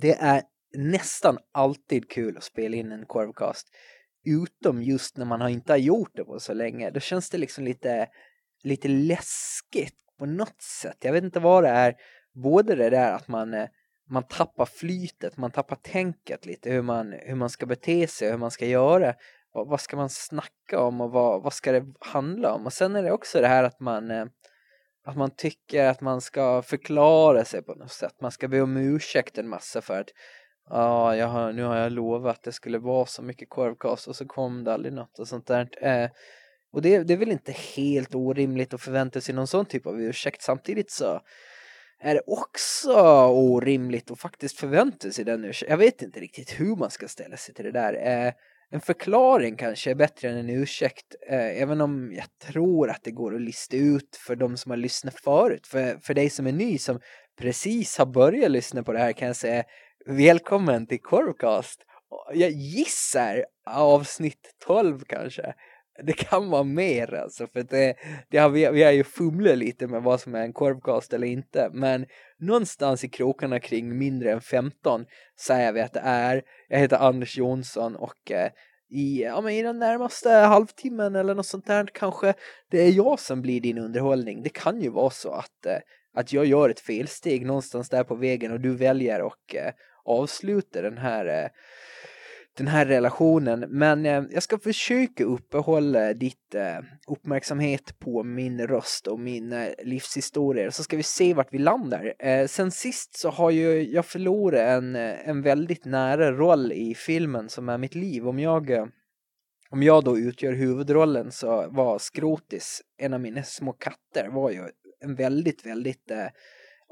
det är nästan alltid kul att spela in en korvcast. Utom just när man inte har gjort det på så länge. Då känns det liksom lite, lite läskigt på något sätt. Jag vet inte vad det är. Både det där att man, eh, man tappar flytet, man tappar tänket lite. Hur man, hur man ska bete sig, hur man ska göra. Vad, vad ska man snacka om och vad, vad ska det handla om? Och sen är det också det här att man eh, att man tycker att man ska förklara sig på något sätt. Man ska be om ursäkt en massa för att ja, jag har, nu har jag lovat att det skulle vara så mycket korvkast och så kom det aldrig något och sånt där. Eh, och det, det är väl inte helt orimligt att förvänta sig någon sån typ av ursäkt. Samtidigt så är det också orimligt att faktiskt förvänta sig den ursäkten. Jag vet inte riktigt hur man ska ställa sig till det där. Eh, en förklaring kanske är bättre än en ursäkt. Eh, även om jag tror att det går att lista ut för de som har lyssnat förut. För, för dig som är ny som precis har börjat lyssna på det här kan jag säga välkommen till Korvcast. Jag gissar avsnitt 12 kanske. Det kan vara mer alltså för det, det har vi, vi har ju fumlat lite med vad som är en korvkast eller inte men någonstans i krokarna kring mindre än 15 säger vi att det är. Jag heter Anders Jonsson och eh, i, ja, men i den närmaste halvtimmen eller något sånt där kanske det är jag som blir din underhållning. Det kan ju vara så att, eh, att jag gör ett felsteg någonstans där på vägen och du väljer och eh, avslutar den här eh, den här relationen. Men eh, jag ska försöka uppehålla ditt eh, uppmärksamhet på min röst och min eh, livshistoria. Så ska vi se vart vi landar. Eh, sen sist så har ju jag förlorat en, eh, en väldigt nära roll i filmen som är mitt liv. Om jag, eh, om jag då utgör huvudrollen så var Skrotis, en av mina små katter, var ju en väldigt, väldigt eh,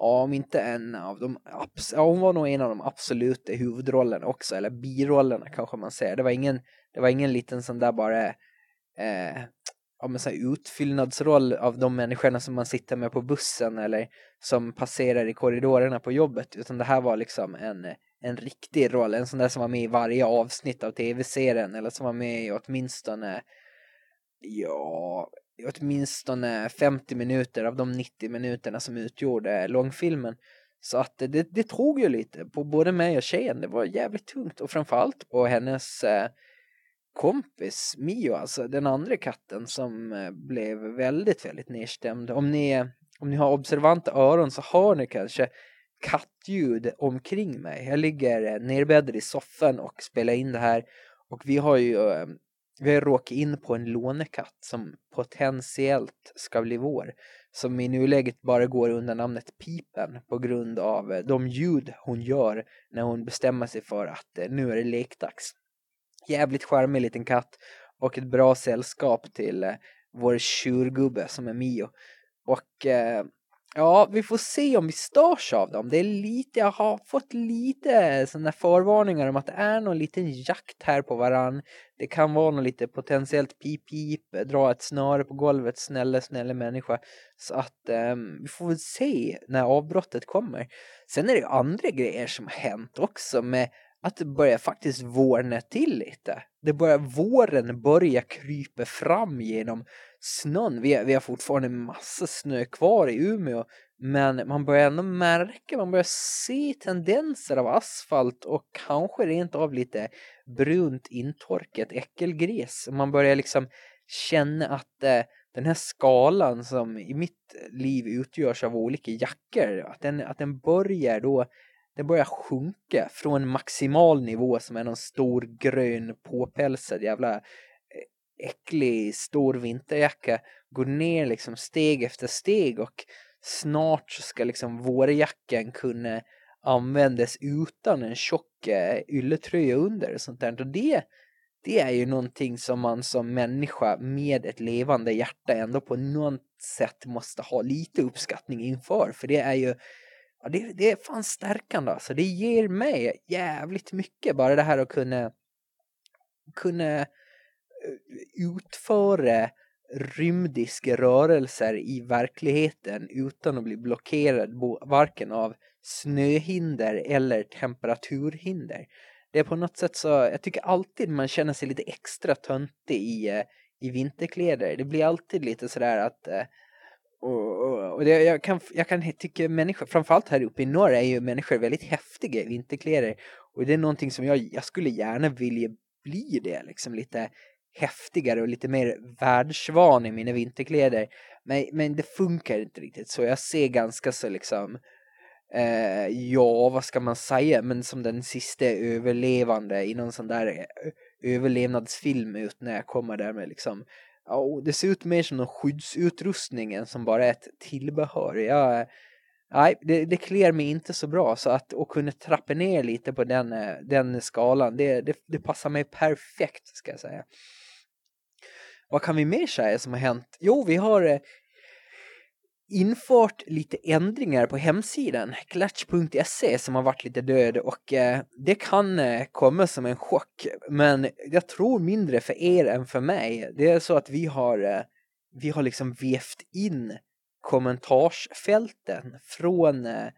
ja, om inte en av de, ja, hon var nog en av de absoluta huvudrollerna också, eller birollerna kanske man säger. Det var ingen, det var ingen liten sån där bara, eh, ja men så utfyllnadsroll av de människorna som man sitter med på bussen eller som passerar i korridorerna på jobbet, utan det här var liksom en, en riktig roll, en sån där som var med i varje avsnitt av tv-serien eller som var med i åtminstone ja, åtminstone 50 minuter av de 90 minuterna som utgjorde långfilmen. Så att det, det tog ju lite på både mig och tjejen. Det var jävligt tungt och framförallt på hennes eh, kompis Mio, alltså den andra katten som eh, blev väldigt, väldigt nedstämd. Om ni, om ni har observanta öron så hör ni kanske kattljud omkring mig. Jag ligger eh, nerbäddad i soffan och spelar in det här och vi har ju eh, vi har råkat in på en lånekatt som potentiellt ska bli vår. Som i nuläget bara går under namnet Pipen på grund av eh, de ljud hon gör när hon bestämmer sig för att eh, nu är det lekdags. Jävligt charmig liten katt och ett bra sällskap till eh, vår tjurgubbe som är Mio. Och Ja, vi får se om vi störs av dem. Det är lite, jag har fått lite sådana förvarningar om att det är någon liten jakt här på varann. Det kan vara någon lite potentiellt pip-pip, dra ett snöre på golvet, snälla, snälla människa. Så att um, vi får väl se när avbrottet kommer. Sen är det ju andra grejer som har hänt också med att det börjar faktiskt vårna till lite. Det börjar, våren börjar krypa fram genom snön. Vi, vi har fortfarande massa snö kvar i Umeå. Men man börjar ändå märka, man börjar se tendenser av asfalt och kanske rent av lite brunt intorkat äckelgräs. Man börjar liksom känna att eh, den här skalan som i mitt liv utgörs av olika jackor, att den, att den börjar då den börjar sjunka från maximal nivå som är någon stor grön påpälsad jävla eh, äcklig stor vinterjacka går ner liksom steg efter steg och snart så ska liksom vårjackan kunna användas utan en tjock eh, ylletröja under och sånt där. Och det, det är ju någonting som man som människa med ett levande hjärta ändå på något sätt måste ha lite uppskattning inför. För det är ju ja, det, det är fan stärkande alltså. Det ger mig jävligt mycket bara det här att kunna kunna eh, utföra rymdiska rörelser i verkligheten utan att bli blockerad varken av snöhinder eller temperaturhinder. Det är på något sätt så, jag tycker alltid man känner sig lite extra töntig i, eh, i vinterkläder. Det blir alltid lite sådär att eh, och, och, och det, jag, kan, jag kan tycka människor, framförallt här uppe i norr är ju människor väldigt häftiga i vinterkläder. Och det är någonting som jag, jag skulle gärna vilja bli det, liksom lite häftigare och lite mer världsvan i mina vinterkläder. Men, men det funkar inte riktigt så. Jag ser ganska så liksom eh, ja, vad ska man säga, men som den sista överlevande i någon sån där eh, överlevnadsfilm ut när jag kommer där med liksom ja, det ser ut mer som någon skyddsutrustning än som bara ett tillbehör. Jag, nej, det, det klär mig inte så bra så att och kunna trappa ner lite på den, eh, den skalan, det, det, det passar mig perfekt ska jag säga. Vad kan vi mer säga som har hänt? Jo, vi har eh, infört lite ändringar på hemsidan klatch.se som har varit lite död och eh, det kan eh, komma som en chock men jag tror mindre för er än för mig. Det är så att vi har eh, vi har liksom vävt in kommentarsfälten från eh,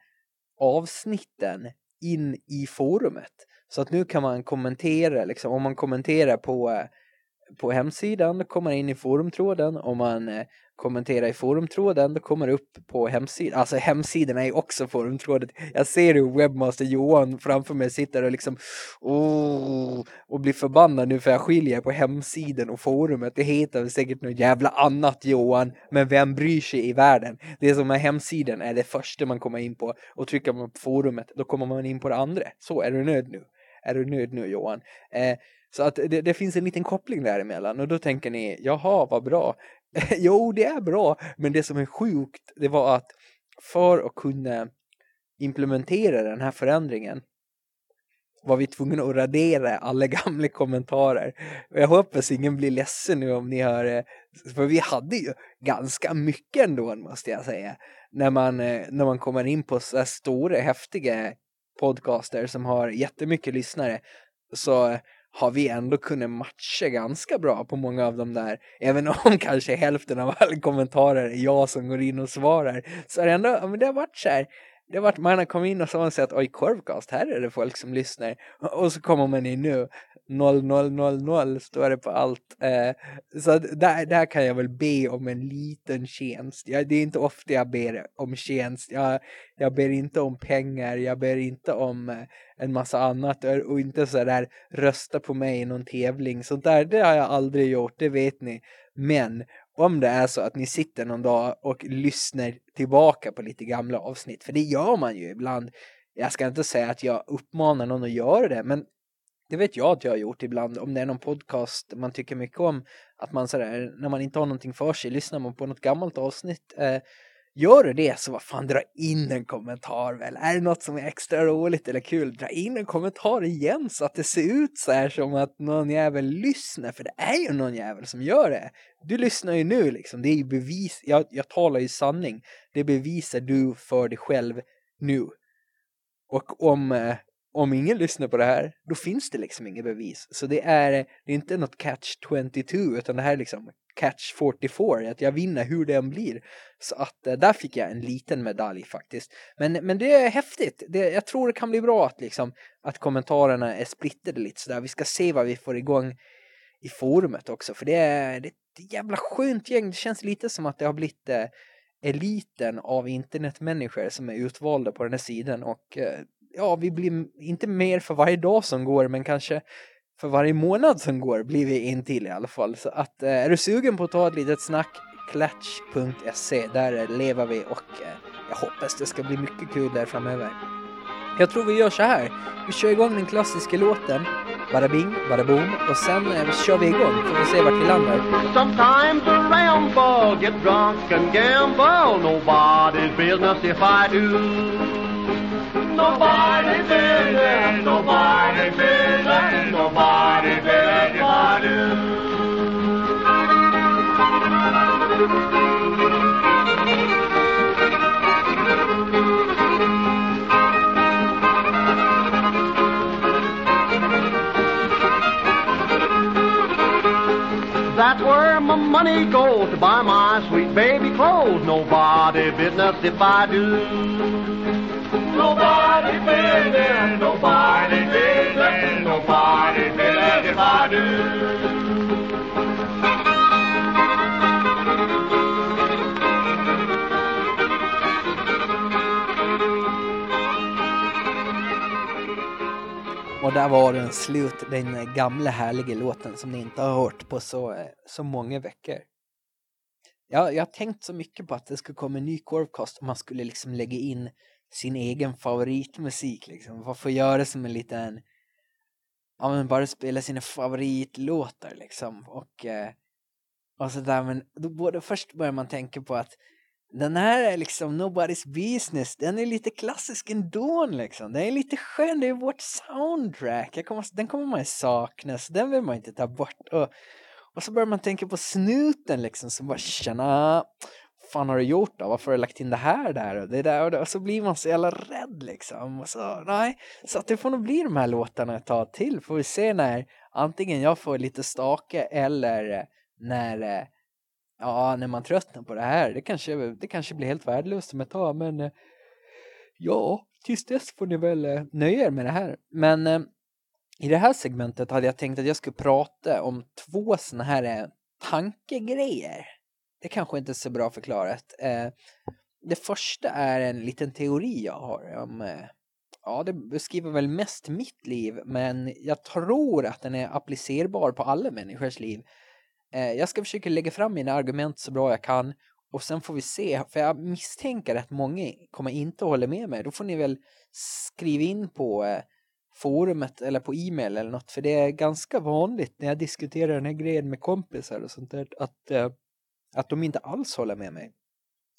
avsnitten in i forumet. Så att nu kan man kommentera liksom om man kommenterar på eh, på hemsidan, kommer in i forumtråden. Om man eh, kommentera kommenterar i forumtråden, då kommer det upp på hemsidan. Alltså hemsidan är ju också forumtrådet. Jag ser hur webbmaster Johan framför mig sitter och liksom oh, och blir förbannad nu för jag skiljer på hemsidan och forumet. Det heter säkert något jävla annat Johan, men vem bryr sig i världen? Det som är hemsidan är det första man kommer in på och trycker man på forumet, då kommer man in på det andra. Så är du nöjd nu? Är du nöjd nu Johan? Eh, så att det, det, finns en liten koppling däremellan och då tänker ni, jaha vad bra. jo det är bra, men det som är sjukt det var att för att kunna implementera den här förändringen var vi tvungna att radera alla gamla kommentarer. Och jag hoppas ingen blir ledsen nu om ni hör det, för vi hade ju ganska mycket ändå måste jag säga. När man, eh, när man kommer in på så här stora häftiga podcaster som har jättemycket lyssnare så eh, har vi ändå kunnat matcha ganska bra på många av de där. Även om kanske hälften av alla kommentarer är jag som går in och svarar. Så är det ändå, men det har varit så här. Det har varit, man har kommit in och så har man sett, oj korvcast, här är det folk som lyssnar. Och så kommer man in nu, 0000 står det på allt. Eh, så där, där kan jag väl be om en liten tjänst. Det är inte ofta jag ber om tjänst. Jag, jag ber inte om pengar, jag ber inte om eh, en massa annat och inte så där rösta på mig i någon tävling. Sånt där, det har jag aldrig gjort, det vet ni. Men om det är så att ni sitter någon dag och lyssnar tillbaka på lite gamla avsnitt, för det gör man ju ibland. Jag ska inte säga att jag uppmanar någon att göra det, men det vet jag att jag har gjort ibland om det är någon podcast man tycker mycket om att man sådär när man inte har någonting för sig lyssnar man på något gammalt avsnitt eh, gör du det så vad fan dra in en kommentar väl. Är det något som är extra roligt eller kul dra in en kommentar igen så att det ser ut så här som att någon jävel lyssnar för det är ju någon jävel som gör det. Du lyssnar ju nu liksom det är ju bevis jag, jag talar ju sanning. Det bevisar du för dig själv nu. Och om eh, om ingen lyssnar på det här, då finns det liksom inget bevis. Så det är, det är inte något catch 22, utan det här är liksom catch 44, att jag vinner hur det än blir. Så att eh, där fick jag en liten medalj faktiskt. Men, men det är häftigt. Det, jag tror det kan bli bra att, liksom, att kommentarerna är splittrade lite sådär. Vi ska se vad vi får igång i forumet också, för det är, det är ett jävla skönt gäng. Det känns lite som att det har blivit eh, eliten av internetmänniskor som är utvalda på den här sidan och eh, ja, vi blir inte mer för varje dag som går, men kanske för varje månad som går blir vi in till i alla fall. Så att, eh, är du sugen på att ta ett litet snack, klatch.se, där eh, lever vi och eh, jag hoppas det ska bli mycket kul där framöver. Jag tror vi gör så här. Vi kör igång den klassiska låten. Bada bing, bada boom. Och sen eh, kör vi igång. Får vi se vart vi landar. Sometimes around ramble, get drunk and gamble. Nobody's business if I do. Nobody business, nobody business, nobody business if I do. That's where my money goes to buy my sweet baby clothes. Nobody business if I do. Villene, då far det Villene, då far det Villene, far du. Och där var den slut, den gamla härliga låten som ni inte har hört på så, så många veckor. Jag, jag har tänkt så mycket på att det skulle komma en ny korvkast och man skulle liksom lägga in sin egen favoritmusik liksom. Varför göra som en liten ja men bara spela sina favoritlåtar liksom och eh, och sådär men då både först börjar man tänka på att den här är liksom nobody's business. Den är lite klassisk ändå liksom. Den är lite skön. Det är vårt soundtrack. Kommer, den kommer man ju sakna. Så den vill man inte ta bort. Och, och så börjar man tänka på snuten liksom. Som bara tjena fan har du gjort då? Varför har du lagt in det här där och det där och, det? och så blir man så jävla rädd liksom. Och så, nej. Så att det får nog bli de här låtarna ett tag till. Får vi se när antingen jag får lite stake eller eh, när eh, ja, när man tröttnar på det här, det kanske, det kanske blir helt värdelöst om ett tag, men eh, ja, tills dess får ni väl nöja er med det här. Men i det här segmentet hade jag tänkt att jag skulle prata om två sådana här tankegrejer. Det kanske inte är så bra förklarat. Eh, det första är en liten teori jag har om eh, ja, det beskriver väl mest mitt liv, men jag tror att den är applicerbar på alla människors liv. Eh, jag ska försöka lägga fram mina argument så bra jag kan och sen får vi se, för jag misstänker att många kommer inte hålla med mig. Då får ni väl skriva in på eh, forumet eller på e-mail eller något, för det är ganska vanligt när jag diskuterar den här grejen med kompisar och sånt där, att, eh, att de inte alls håller med mig.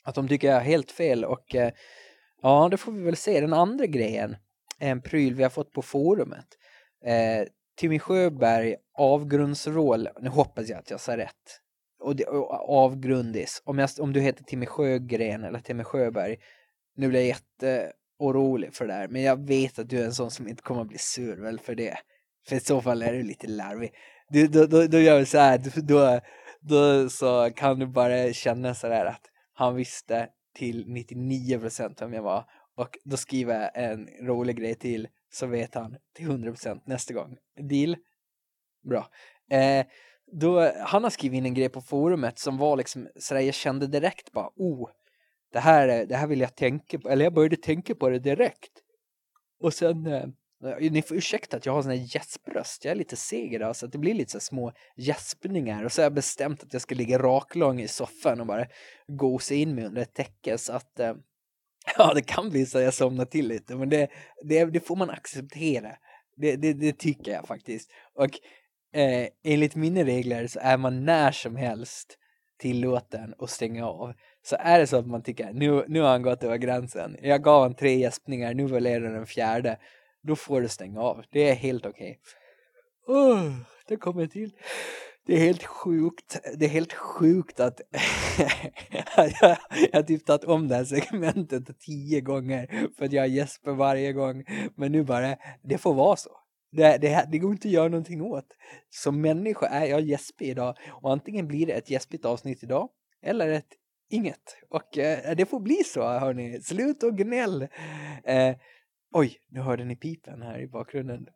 Att de tycker jag är helt fel och eh, ja, det får vi väl se. Den andra grejen är en pryl vi har fått på forumet. Eh, Timmy Sjöberg, avgrundsroll, nu hoppas jag att jag sa rätt. Och, det, och avgrundis, om, jag, om du heter Timmy Sjögren eller Timmy Sjöberg, nu blir jag jätteorolig för det här, men jag vet att du är en sån som inte kommer att bli sur väl för det. För i så fall är du lite larvig. Du, då, då, då gör vi så här, då, då så kan du bara känna sådär att han visste till 99% vem jag var och då skriver jag en rolig grej till så vet han till 100% nästa gång. Deal? Bra. Eh, då, han har skrivit in en grej på forumet som var liksom sådär, jag kände direkt bara, oh, det här, det här vill jag tänka på, eller jag började tänka på det direkt. Och sen, eh, ni får ursäkta att jag har sån här gäspröst, jag är lite seg idag så att det blir lite så små gäspningar och så har jag bestämt att jag ska ligga raklång i soffan och bara gosa in mig under ett täcke så att eh, Ja, det kan bli så att jag somnar till lite, men det, det, det får man acceptera. Det, det, det, tycker jag faktiskt. Och eh, enligt mina regler så är man när som helst tillåten att stänga av. Så är det så att man tycker nu, nu har han gått över gränsen, jag gav han tre gäspningar, nu vill jag den fjärde, då får du stänga av. Det är helt okej. Okay. Oh, det kommer till. Det är helt sjukt. Det är helt sjukt att jag, har typ tagit om det här segmentet tio gånger för att jag gäspar varje gång. Men nu bara, det får vara så. Det, det, det går inte att göra någonting åt. Som människa är jag gäspig idag och antingen blir det ett gäspigt avsnitt idag eller ett inget. Och eh, det får bli så hörni. Slut och gnäll. Eh, oj, nu hörde ni pipen här i bakgrunden.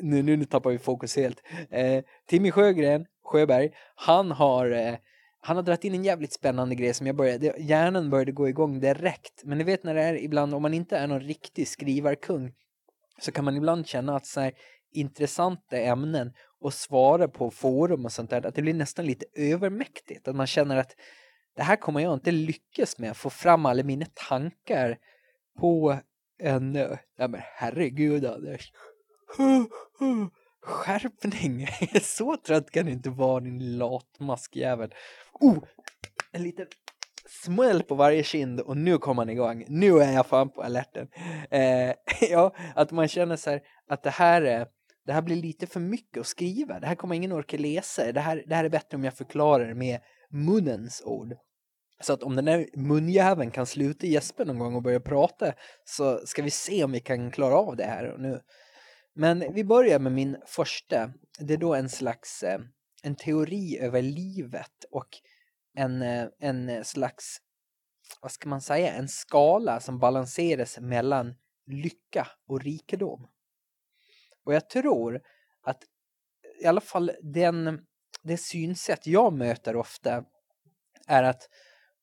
Nu, nu, nu tappar vi fokus helt. Eh, Timmy Sjögren Sjöberg, han har, eh, han har dragit in en jävligt spännande grej som jag började, hjärnan började gå igång direkt. Men ni vet när det är ibland, om man inte är någon riktig skrivarkung, så kan man ibland känna att så här intressanta ämnen och svara på forum och sånt där, att det blir nästan lite övermäktigt. Att man känner att det här kommer jag inte lyckas med, att få fram alla mina tankar på en... Ja men herregud Anders skärpning. Så trött kan du inte vara din latmaskjävel. Oh, en liten smäll på varje kind och nu kommer han igång. Nu är jag fan på alerten. Eh, ja, att man känner så här att det här är det här blir lite för mycket att skriva. Det här kommer ingen orka läsa. Det här, det här är bättre om jag förklarar med munnens ord. Så att om den där munjäveln kan sluta gäspa någon gång och börja prata så ska vi se om vi kan klara av det här. Och nu men vi börjar med min första. Det är då en slags eh, en teori över livet och en, eh, en slags, vad ska man säga, en skala som balanseras mellan lycka och rikedom. Och jag tror att i alla fall den, det synsätt jag möter ofta är att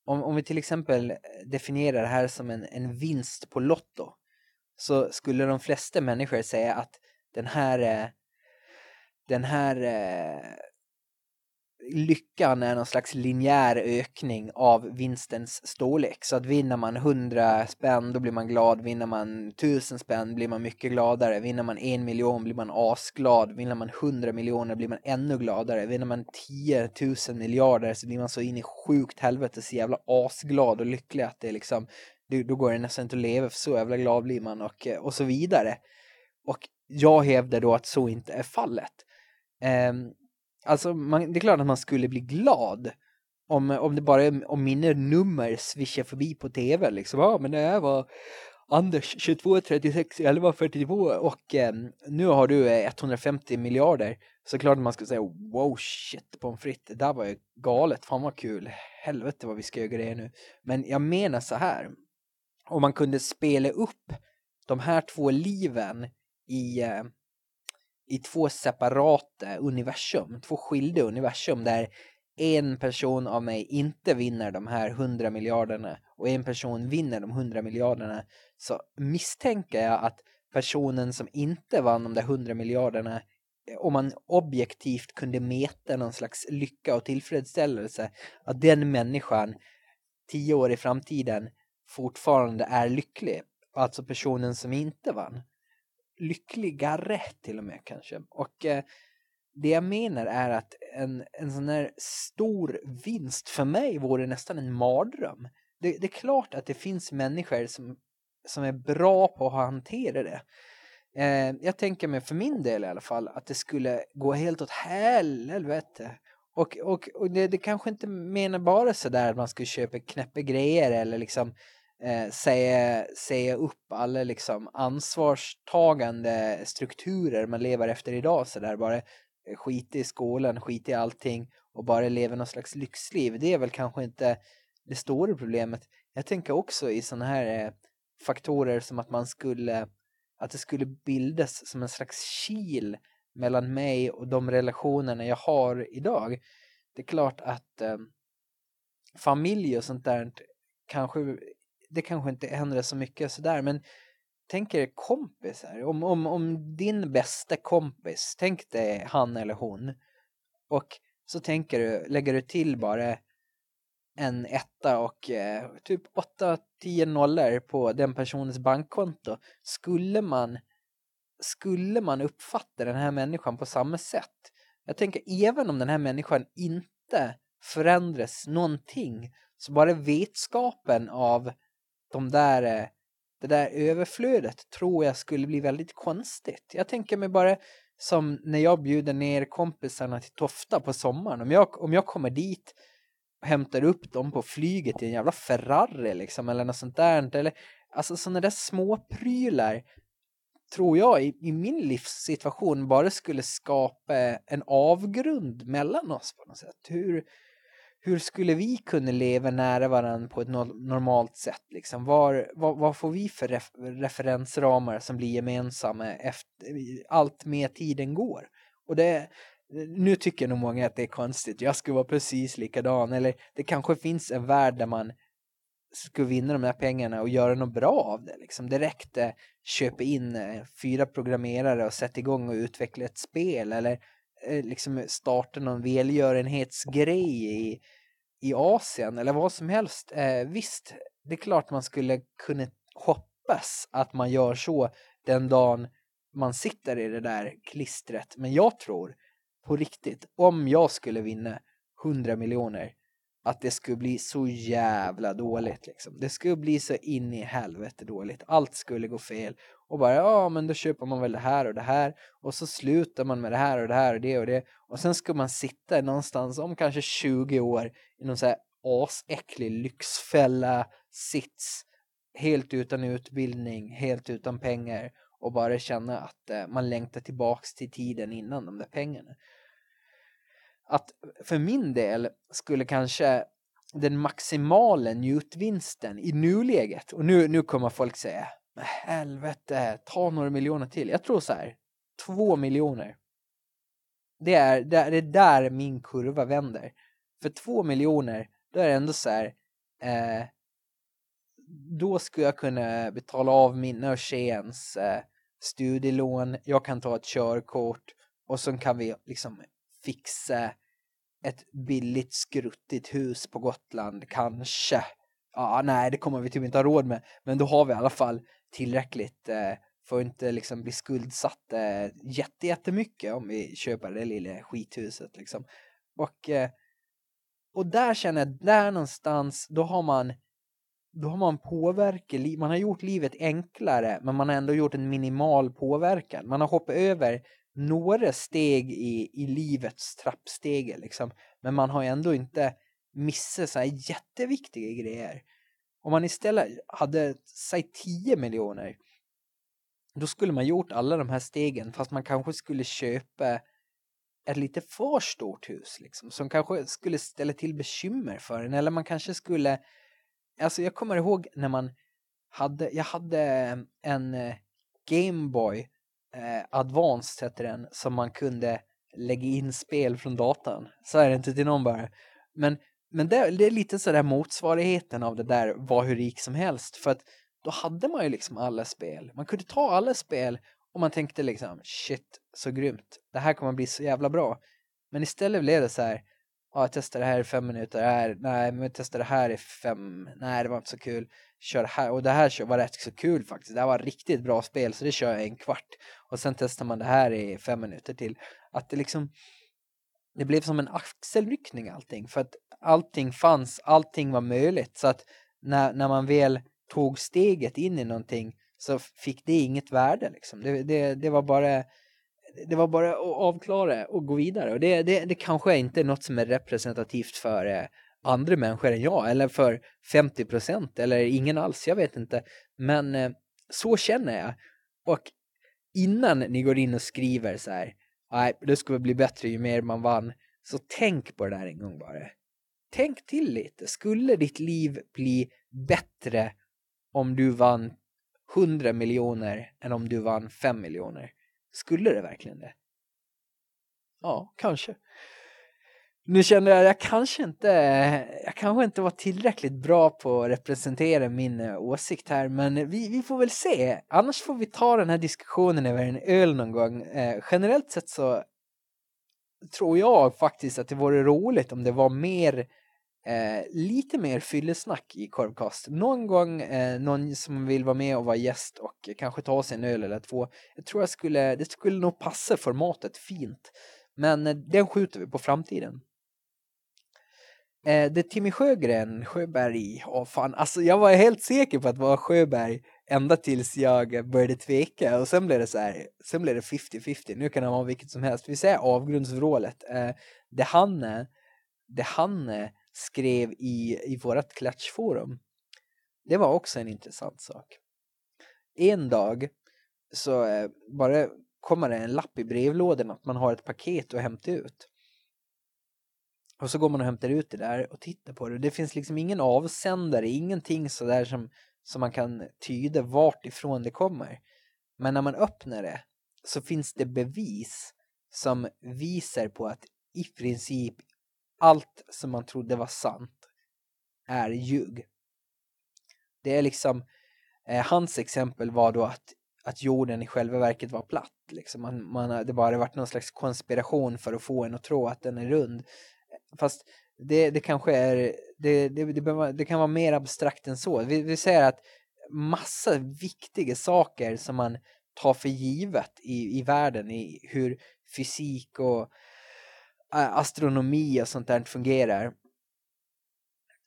om, om vi till exempel definierar det här som en, en vinst på Lotto så skulle de flesta människor säga att den här eh, den här eh, lyckan är någon slags linjär ökning av vinstens storlek. Så att vinner man 100 spänn då blir man glad, vinner man 1000 spänn blir man mycket gladare, vinner man en miljon blir man asglad, vinner man 100 miljoner blir man ännu gladare, vinner man 10 000 miljarder så blir man så in i sjukt helvete så jävla asglad och lycklig att det är liksom, då går det nästan inte att leva för så jävla glad blir man och, eh, och så vidare. Och jag hävdar då att så inte är fallet. Um, Alltså man, det är klart att man skulle bli glad om, om det bara är om mina nummer swishar förbi på tv liksom. Ja men det här var Anders 22 36 11 42 och eh, nu har du eh, 150 miljarder. Så klart man skulle säga wow shit pommes frites, det där var ju galet, fan vad kul. Helvete vad vi ska göra grejer nu. Men jag menar så här. Om man kunde spela upp de här två liven i eh, i två separata universum, två skilda universum där en person av mig inte vinner de här hundra miljarderna och en person vinner de hundra miljarderna så misstänker jag att personen som inte vann de där hundra miljarderna om man objektivt kunde mäta någon slags lycka och tillfredsställelse att den människan tio år i framtiden fortfarande är lycklig. Alltså personen som inte vann lyckligare till och med kanske. Och eh, det jag menar är att en, en sån här stor vinst för mig vore nästan en mardröm. Det, det, är klart att det finns människor som, som är bra på att hantera det. Eh, jag tänker mig för min del i alla fall att det skulle gå helt åt helvete. Och, och, och det, det kanske inte menar bara sådär att man skulle köpa knäppa grejer eller liksom eh, säga, säga upp alla liksom ansvarstagande strukturer man lever efter idag så där bara skita skit i skolan, skit i allting och bara leva någon slags lyxliv. Det är väl kanske inte det stora problemet. Jag tänker också i sådana här eh, faktorer som att man skulle att det skulle bildas som en slags kil mellan mig och de relationerna jag har idag. Det är klart att eh, familj och sånt där kanske det kanske inte händer så mycket sådär men tänk er kompisar. Om, om, om din bästa kompis, tänk dig han eller hon. Och så tänker du, lägger du till bara en etta och eh, typ 8-10 nollor på den personens bankkonto. Skulle man, skulle man uppfatta den här människan på samma sätt? Jag tänker även om den här människan inte förändras någonting så bara vetskapen av de där, eh, det där överflödet tror jag skulle bli väldigt konstigt. Jag tänker mig bara som när jag bjuder ner kompisarna till Tofta på sommaren. Om jag, om jag kommer dit och hämtar upp dem på flyget i en jävla Ferrari liksom eller något sånt där. Eller, alltså sådana där små prylar tror jag i, i min livssituation bara skulle skapa en avgrund mellan oss på något sätt. Hur, hur skulle vi kunna leva nära varandra på ett normalt sätt? Liksom? Var, vad, vad får vi för ref, referensramar som blir gemensamma efter, allt mer tiden går? Och det, nu tycker nog många att det är konstigt. Jag skulle vara precis likadan. Eller det kanske finns en värld där man skulle vinna de här pengarna och göra något bra av det. Liksom. Direkt eh, köpa in eh, fyra programmerare och sätta igång och utveckla ett spel. Eller Eh, liksom eh, starta någon välgörenhetsgrej i, i Asien eller vad som helst. Eh, visst, det är klart man skulle kunna hoppas att man gör så den dagen man sitter i det där klistret. Men jag tror på riktigt, om jag skulle vinna 100 miljoner att det skulle bli så jävla dåligt liksom. Det skulle bli så in i helvete dåligt. Allt skulle gå fel. Och bara, ja men då köper man väl det här och det här. Och så slutar man med det här och det här och det och det. Och sen ska man sitta någonstans om kanske 20 år i någon så här asäcklig lyxfälla sits. Helt utan utbildning, helt utan pengar. Och bara känna att eh, man längtar tillbaks till tiden innan de där pengarna att för min del skulle kanske den maximala njutvinsten i nuläget, och nu, nu kommer folk säga, men helvete, ta några miljoner till. Jag tror så här, två miljoner. Det är, det är där min kurva vänder. För två miljoner, då är det ändå så här, eh, då skulle jag kunna betala av mina och tjejens eh, studielån, jag kan ta ett körkort och så kan vi liksom fixa ett billigt skruttigt hus på Gotland, kanske. Ja, nej, det kommer vi typ inte ha råd med. Men då har vi i alla fall tillräckligt eh, för att inte liksom bli skuldsatt eh, jätte, jättemycket om vi köper det lilla skithuset liksom. Och, eh, och där känner jag, där någonstans, då har man då har man påverkat, man har gjort livet enklare men man har ändå gjort en minimal påverkan. Man har hoppat över några steg i, i livets trappstege liksom. Men man har ändå inte missat så här jätteviktiga grejer. Om man istället hade, säg 10 miljoner då skulle man gjort alla de här stegen fast man kanske skulle köpa ett lite för stort hus liksom, som kanske skulle ställa till bekymmer för en eller man kanske skulle alltså jag kommer ihåg när man hade jag hade en eh, Gameboy eh, Advanced heter den som man kunde lägga in spel från datan. Så är det inte till någon bara. Men men det, det är lite så där motsvarigheten av det där var hur rik som helst för att då hade man ju liksom alla spel. Man kunde ta alla spel och man tänkte liksom shit, så grymt. Det här kommer bli så jävla bra. Men istället blev det så här ja, jag testar det här i fem minuter, här, nej, men jag testar det här i fem, nej det var inte så kul. Kör det här, och det här var rätt så kul faktiskt. Det här var riktigt bra spel så det kör jag en kvart. Och sen testar man det här i fem minuter till. Att det liksom, det blev som en axelryckning allting. För att allting fanns, allting var möjligt. Så att när, när man väl tog steget in i någonting så fick det inget värde liksom. Det, det, det var bara det var bara att avklara och gå vidare. Och det, det, det kanske inte är något som är representativt för eh, andra människor än jag. Eller för 50 procent eller ingen alls, jag vet inte. Men eh, så känner jag. Och innan ni går in och skriver så här, nej, det skulle bli bättre ju mer man vann. Så tänk på det där en gång bara. Tänk till lite. Skulle ditt liv bli bättre om du vann 100 miljoner än om du vann 5 miljoner? Skulle det verkligen det? Ja, kanske. Nu känner jag att jag kanske inte, jag kanske inte var tillräckligt bra på att representera min eh, åsikt här, men vi, vi får väl se. Annars får vi ta den här diskussionen över en öl någon gång. Eh, generellt sett så tror jag faktiskt att det vore roligt om det var mer Eh, lite mer fyllesnack i Korvkast. Någon gång eh, någon som vill vara med och vara gäst och kanske ta sig en öl eller två. Jag tror jag skulle, det skulle nog passa formatet fint. Men eh, den skjuter vi på framtiden. Eh, det Timmy Sjögren, Sjöberg, oh fan, alltså jag var helt säker på att det var Sjöberg ända tills jag började tveka och sen blev det så här, sen blev det 50-50, nu kan han vara vilket som helst. Vi säger avgrundsvrålet. Eh, det han, eh, det han eh, skrev i, i vårt klatschforum. Det var också en intressant sak. En dag så eh, bara kommer det en lapp i brevlådan att man har ett paket att hämta ut. Och så går man och hämtar ut det där och tittar på det. Det finns liksom ingen avsändare, ingenting sådär som, som man kan tyda vart ifrån det kommer. Men när man öppnar det så finns det bevis som visar på att i princip allt som man trodde var sant är ljug. Det är liksom, eh, hans exempel var då att, att jorden i själva verket var platt. Liksom. Man, man, det bara varit någon slags konspiration för att få en att tro att den är rund. Fast det, det kanske är, det, det, det, det kan vara mer abstrakt än så. Vi, vi säger att massa viktiga saker som man tar för givet i, i världen, i hur fysik och astronomi och sånt där fungerar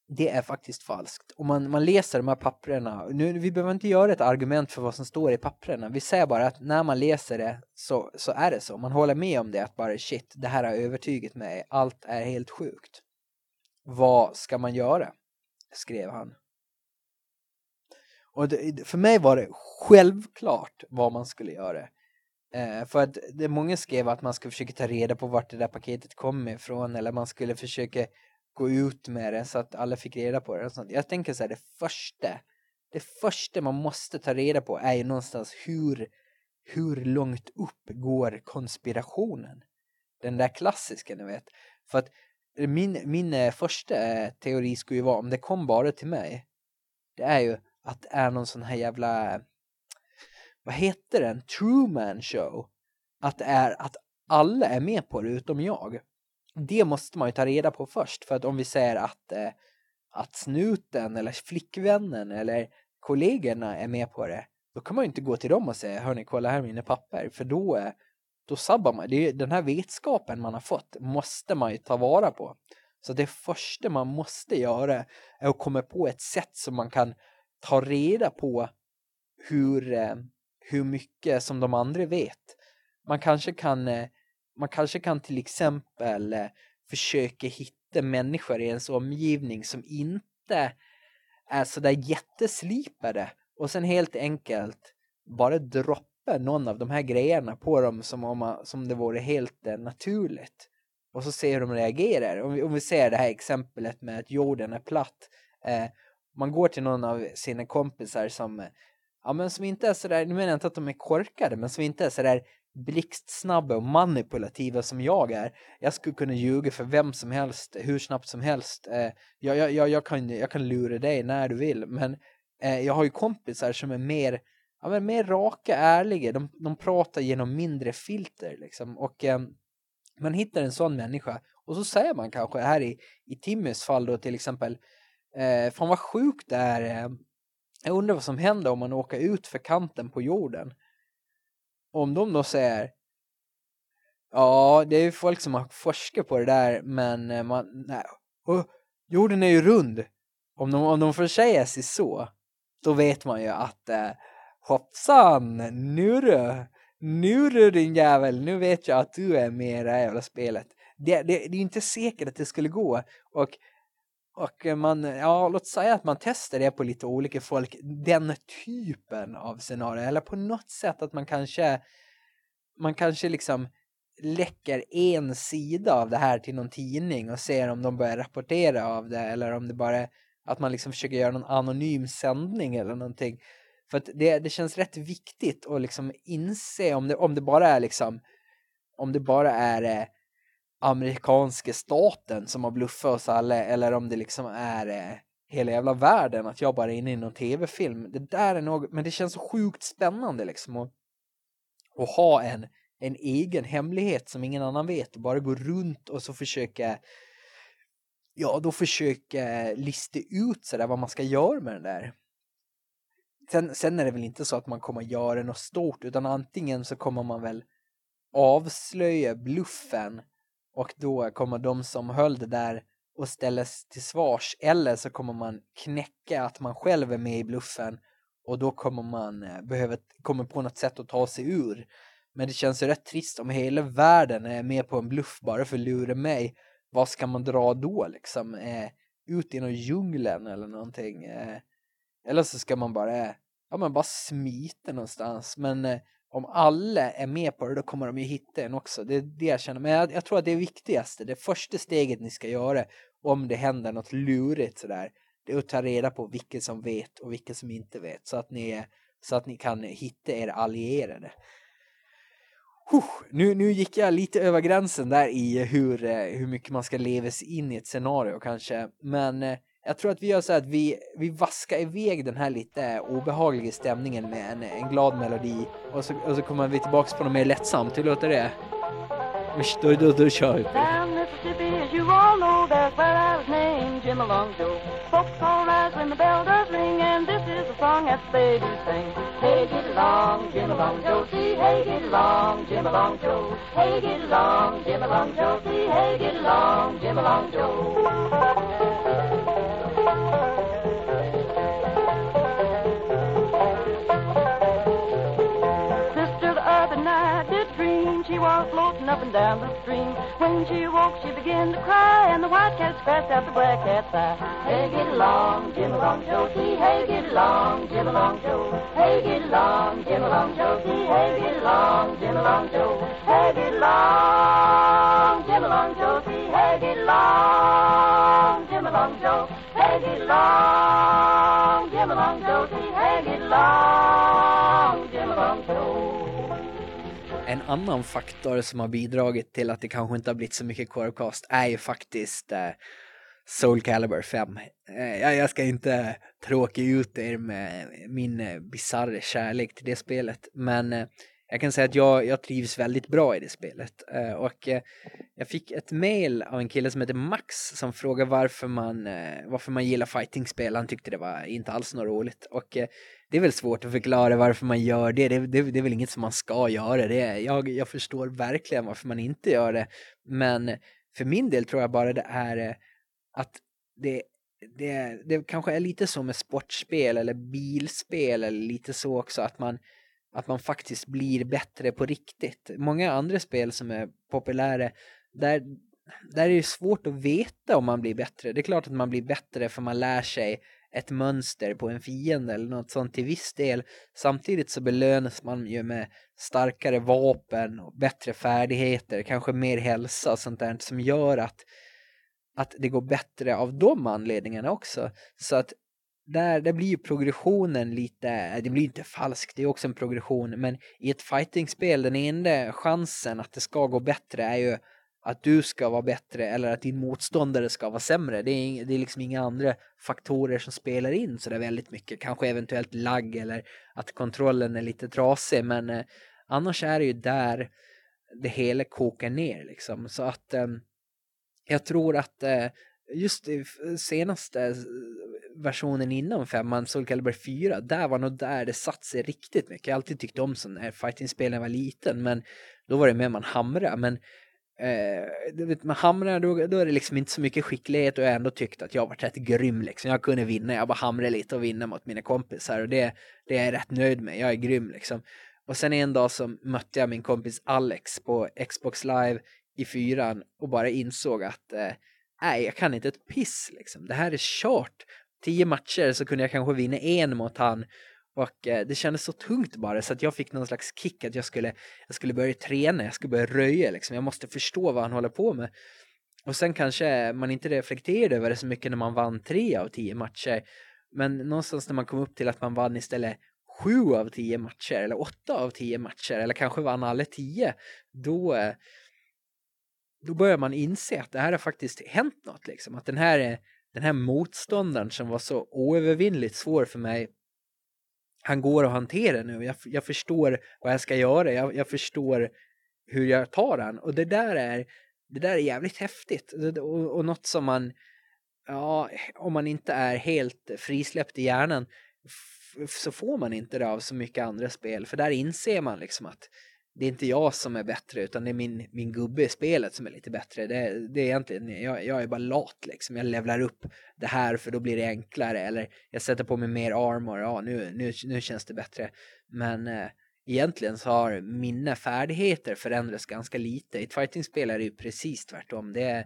det är faktiskt falskt. Och man, man läser de här papperna, nu, vi behöver inte göra ett argument för vad som står i papperna. Vi säger bara att när man läser det så, så är det så. Man håller med om det, att bara shit, det här har övertygat mig. Allt är helt sjukt. Vad ska man göra? Skrev han. Och det, för mig var det självklart vad man skulle göra. Eh, för att det många skrev att man skulle försöka ta reda på vart det där paketet kom ifrån eller man skulle försöka gå ut med det så att alla fick reda på det. Och sånt. Jag tänker så här, det första, det första man måste ta reda på är ju någonstans hur, hur långt upp går konspirationen? Den där klassiska, ni vet. För att min, min eh, första eh, teori skulle ju vara, om det kom bara till mig, det är ju att det är någon sån här jävla vad heter den, Truman Show. Att det är att alla är med på det utom jag. Det måste man ju ta reda på först för att om vi säger att, eh, att snuten eller flickvännen eller kollegorna är med på det då kan man ju inte gå till dem och säga hörni kolla här mina papper för då, eh, då sabbar man. Det är, den här vetskapen man har fått måste man ju ta vara på. Så det första man måste göra är att komma på ett sätt som man kan ta reda på hur, eh, hur mycket som de andra vet. Man kanske kan, eh, man kanske kan till exempel eh, försöka hitta människor i ens omgivning som inte är sådär jätteslipade och sen helt enkelt bara droppa någon av de här grejerna på dem som, om man, som det vore helt eh, naturligt. Och så se hur de reagerar. Om vi, om vi ser det här exemplet med att jorden är platt. Eh, man går till någon av sina kompisar som ja men som inte är sådär, nu menar jag inte att de är korkade, men som inte är sådär blixtsnabba och manipulativa som jag är. Jag skulle kunna ljuga för vem som helst, hur snabbt som helst. Eh, jag, jag, jag, jag, kan, jag kan lura dig när du vill, men eh, jag har ju kompisar som är mer, ja, men mer raka, ärliga. De, de pratar genom mindre filter liksom. Och eh, man hittar en sån människa och så säger man kanske här i, i Timmys fall då till exempel, eh, fan vad sjukt det är eh, jag undrar vad som händer om man åker ut för kanten på jorden. Om de då säger Ja, det är ju folk som har forskat på det där men eh, man, nej, oh, jorden är ju rund. Om de, om de får säga sig så, då vet man ju att eh, hoppsan, nu du, nu du din jävel, nu vet jag att du är med i det här jävla spelet. Det, det, det är inte säkert att det skulle gå och och eh, man, eh, ja låt säga att man testar det på lite olika folk, den typen av scenario. Eller på något sätt att man kanske, man kanske liksom läcker en sida av det här till någon tidning och ser om de börjar rapportera av det. Eller om det bara att man liksom försöker göra någon anonym sändning eller någonting. För att det, det känns rätt viktigt att liksom inse om det, om det bara är liksom, om det bara är eh, amerikanske amerikanska staten som har bluffat oss alla eller om det liksom är eh, hela jävla världen att jag bara är inne i någon tv-film. Det där är något, men det känns så sjukt spännande liksom att, att ha en, en egen hemlighet som ingen annan vet och bara gå runt och så försöka ja, då försöka lista ut sådär vad man ska göra med den där. Sen, sen är det väl inte så att man kommer göra något stort utan antingen så kommer man väl avslöja bluffen och då kommer de som höll det där och ställas till svars. Eller så kommer man knäcka att man själv är med i bluffen. Och då kommer man eh, behöva komma på något sätt att ta sig ur. Men det känns ju rätt trist om hela världen är med på en bluff bara för att lura mig. Vad ska man dra då liksom? Eh, ut i någon djungeln eller någonting. Eh, eller så ska man bara, ja men bara smita någonstans. Men eh, om alla är med på det då kommer de ju hitta en också. Det är det jag känner. Men jag, jag tror att det viktigaste. Det första steget ni ska göra om det händer något lurigt sådär. Det är att ta reda på vilka som vet och vilka som inte vet. Så att ni, så att ni kan hitta er allierade. Huh, nu, nu gick jag lite över gränsen där i hur, eh, hur mycket man ska leva sig in i ett scenario kanske. Men eh, jag tror att vi gör så att vi, vi vaskar iväg den här lite obehagliga stämningen med en, en glad melodi. Och så, och så kommer vi tillbaka på något mer lättsamt. Hur låter det? Då, då, då kör vi på det. She was floating up and down the stream. When she awoke, she began to cry, and the white cat scratched out the black cat's eye. Hey, get along, Jim along, Josie. Hey, get along, Jim along, Joe. Hey, get along, Jim along, Josie. Hey, get along, Jim along, Joe. Hey, get along, En annan faktor som har bidragit till att det kanske inte har blivit så mycket corecast är ju faktiskt eh, Soul Calibur 5. Eh, jag ska inte tråka ut er med min eh, bisarra kärlek till det spelet, men eh, jag kan säga att jag, jag trivs väldigt bra i det spelet. Eh, och eh, jag fick ett mail av en kille som heter Max som frågade varför man, eh, varför man gillar fightingspel. Han tyckte det var inte alls något roligt. Och det är väl svårt att förklara varför man gör det. Det, det, det är väl inget som man ska göra. Det, jag, jag förstår verkligen varför man inte gör det. Men för min del tror jag bara det är eh, att det, det, det kanske är lite så med sportspel eller bilspel eller lite så också att man, att man faktiskt blir bättre på riktigt. Många andra spel som är populära, där, där är det svårt att veta om man blir bättre. Det är klart att man blir bättre för man lär sig ett mönster på en fiende eller något sånt till viss del. Samtidigt så belönas man ju med starkare vapen och bättre färdigheter, kanske mer hälsa och sånt där som gör att att det går bättre av de anledningarna också. Så att där, där blir ju progressionen lite, det blir inte falskt, det är också en progression, men i ett fightingspel, den enda chansen att det ska gå bättre är ju att du ska vara bättre eller att din motståndare ska vara sämre. Det är, det är liksom inga andra faktorer som spelar in så där väldigt mycket. Kanske eventuellt lagg eller att kontrollen är lite trasig, men eh, annars är det ju där det hela kokar ner liksom. Så att eh, jag tror att eh, just senaste eh, versionen innan femman, Soul Calibur 4, där var nog där det satt sig riktigt mycket. Jag har alltid tyckt om sån här fighting-spel var liten, men då var det mer man hamra. Men eh, vet, man då, då är det liksom inte så mycket skicklighet och jag har ändå tyckt att jag varit rätt grym liksom. Jag kunde vinna, jag bara hamrade lite och vinna mot mina kompisar och det, det är jag rätt nöjd med. Jag är grym liksom. Och sen en dag så mötte jag min kompis Alex på Xbox Live i fyran och bara insåg att eh, nej, jag kan inte ett piss liksom. Det här är kört. Tio matcher så kunde jag kanske vinna en mot han och eh, det kändes så tungt bara så att jag fick någon slags kick att jag skulle, jag skulle börja träna, jag skulle börja röja liksom. Jag måste förstå vad han håller på med. Och sen kanske man inte reflekterade över det så mycket när man vann tre av tio matcher. Men någonstans när man kom upp till att man vann istället sju av tio matcher eller åtta av tio matcher eller kanske vann alla tio. Då, eh, då börjar man inse att det här har faktiskt hänt något liksom. Att den här, den här motståndaren som var så oövervinnligt svår för mig han går att hantera nu. Jag, jag förstår vad jag ska göra. Jag, jag förstår hur jag tar den. Och det där är, det där är jävligt häftigt. Och, och något som man, ja, om man inte är helt frisläppt i hjärnan så får man inte det av så mycket andra spel. För där inser man liksom att det är inte jag som är bättre utan det är min, min gubbe i spelet som är lite bättre. Det, det är egentligen, jag, jag är bara lat liksom. Jag levlar upp det här för då blir det enklare. Eller jag sätter på mig mer armor, ja nu, nu, nu känns det bättre. Men eh, egentligen så har mina färdigheter förändrats ganska lite. I ett fightingspel är det ju precis tvärtom. Det är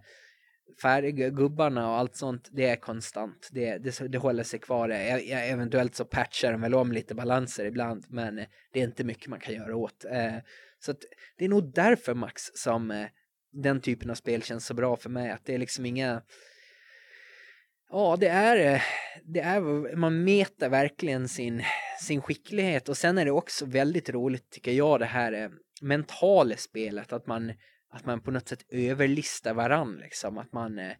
färggubbarna och allt sånt, det är konstant. Det, det, det håller sig kvar. Jag, jag, eventuellt så patchar de väl om lite balanser ibland, men eh, det är inte mycket man kan göra åt. Eh, så att det är nog därför Max som eh, den typen av spel känns så bra för mig. Att det är liksom inga... Ja, det är, eh, det är, man mäter verkligen sin, sin skicklighet och sen är det också väldigt roligt tycker jag det här eh, mentala spelet, att man att man på något sätt överlistar varann liksom. Att man eh,